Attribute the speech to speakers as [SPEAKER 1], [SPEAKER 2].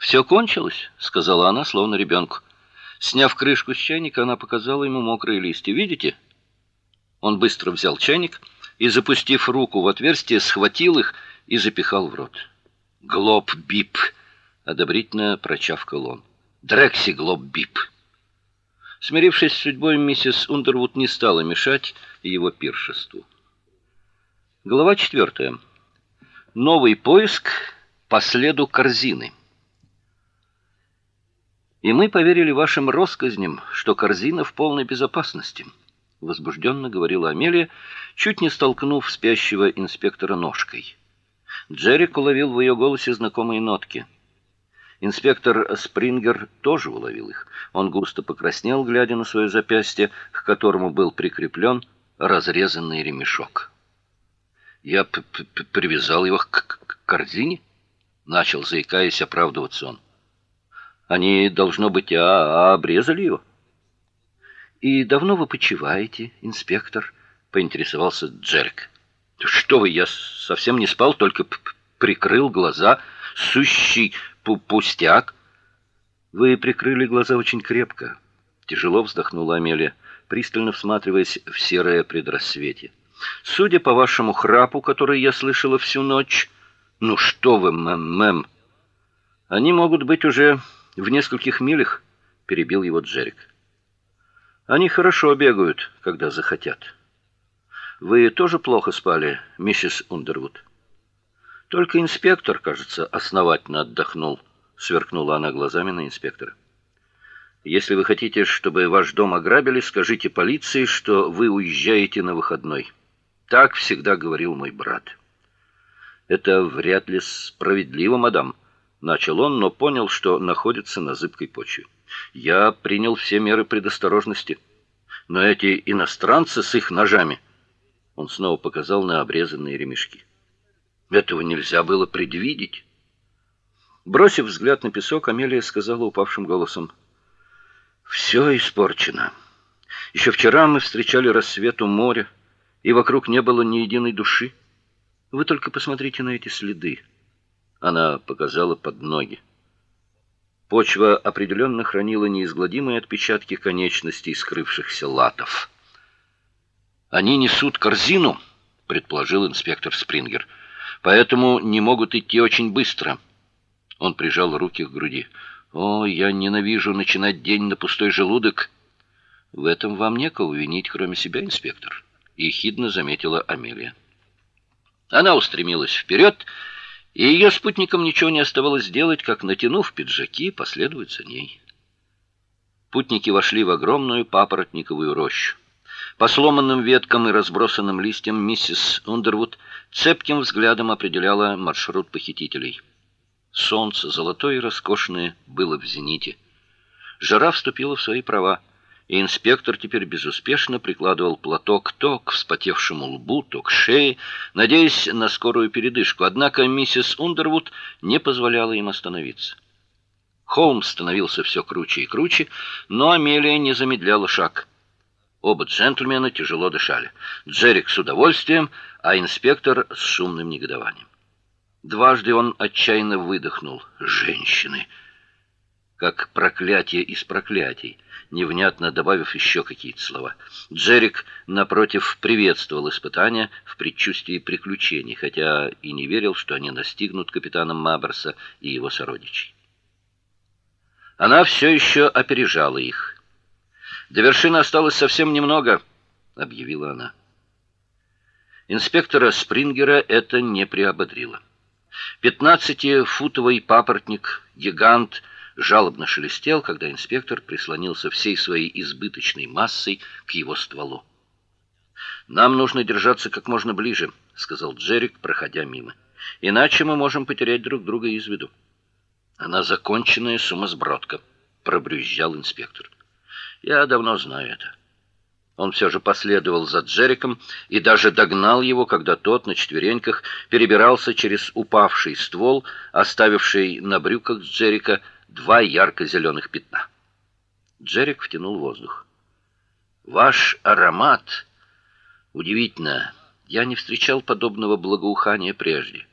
[SPEAKER 1] «Все кончилось», — сказала она, словно ребенку. Сняв крышку с чайника, она показала ему мокрые листья. «Видите?» Он быстро взял чайник и, запустив руку в отверстие, схватил их и запихал в рот. «Глоб бип!» — одобрительно прочавкал он. «Дрекси глоб бип!» Смирившись с судьбой, миссис Ундервуд не стала мешать его пиршеству. Глава четвертая. Новый поиск по следу корзины. И мы поверили вашим россказням, что корзина в полной безопасности, возбужденно говорила Амелия, чуть не столкнув спящего инспектора ножкой. Джеррик уловил в ее голосе знакомые нотки. Инспектор Спрингер тоже уловил их. Он густо покраснел, глядя на свое запястье, к которому был прикреплен разрезанный ремешок. Я привязал его к корзине, начал заикаясь оправдываться он. Они должно быть а, -а обрезали его. И давно вы почиваете, инспектор? поинтересовался Джерк. Что вы, я совсем не спал, только прикрыл глаза. Сущий пустяк. Вы прикрыли глаза очень крепко. Тяжело вздохнула Амелия, пристально всматриваясь в серое предрассветие. Судя по вашему храпу, который я слышала всю ночь, ну что вы, мэм, мэм, они могут быть уже в нескольких милях, перебил его Джерик. Они хорошо бегают, когда захотят. Вы тоже плохо спали, миссис Ундервуд? Только инспектор, кажется, основательно отдохнул, сверкнула она глазами на инспектора. Если вы хотите, чтобы ваш дом ограбили, скажите полиции, что вы уезжаете на выходной. Так всегда говорил мой брат. Это вряд ли справедливо, мадам, начал он, но понял, что находится на зыбкой почве. Я принял все меры предосторожности. Но эти иностранцы с их ножами, он снова показал на обрезанные ремешки. Этого нельзя было предвидеть. Бросив взгляд на песок, Амелия сказала упавшим голосом: «Все испорчено. Еще вчера мы встречали рассвет у моря, и вокруг не было ни единой души. Вы только посмотрите на эти следы. Она показала под ноги. Почва определенно хранила неизгладимые отпечатки конечностей скрывшихся латов. Они несут корзину, предположил инспектор Спрингер. Поэтому не могут идти очень быстро. Он прижал руки к груди. О, я ненавижу начинать день на пустой желудок. В этом вам некого винить, кроме себя, инспектор, ехидно заметила Амелия. Она устремилась вперед и ее спутникам ничего не оставалось делать, как натянув пиджаки, последовать за ней. Путники вошли в огромную папоротниковую рощу. По сломанным веткам и разбросанным листьям миссис Ундервуд цепким взглядом определяла маршрут похитителей. Солнце, золотое и роскошное, было в зените. Жара вступила в свои права и инспектор теперь безуспешно прикладывал платок то к вспотевшему лбу, то к шее, надеясь на скорую передышку. Однако миссис Ундервуд не позволяла им остановиться. Холмс становился все круче и круче, но Амелия не замедляла шаг. Оба джентльмена тяжело дышали. Джерик с удовольствием, а инспектор с шумным негодованием. Дважды он отчаянно выдохнул: "Женщины!" Как проклятие из проклятий невнятно добавив еще какие-то слова. Джерик напротив приветствовал испытания в предчувствии приключений, хотя и не верил, что они настигнут капитана Маберса и его сородичей. Она все еще опережала их. До вершины осталось совсем немного, объявила она. Инспектора Спрингера это не приободрило. Пятнадцатифутовый папоротник, гигант жалобно шелестел, когда инспектор прислонился всей своей избыточной массой к его стволу. Нам нужно держаться как можно ближе, сказал Джерик, проходя мимо. Иначе мы можем потерять друг друга из виду. Она законченная сумасбродка, пробрюзжал инспектор. Я давно знаю это. Он все же последовал за Джериком и даже догнал его, когда тот на четвереньках перебирался через упавший ствол, оставивший на брюках Джерика два ярко-зеленых пятна. Джерик втянул воздух. Ваш аромат удивительно. Я не встречал подобного благоухания прежде.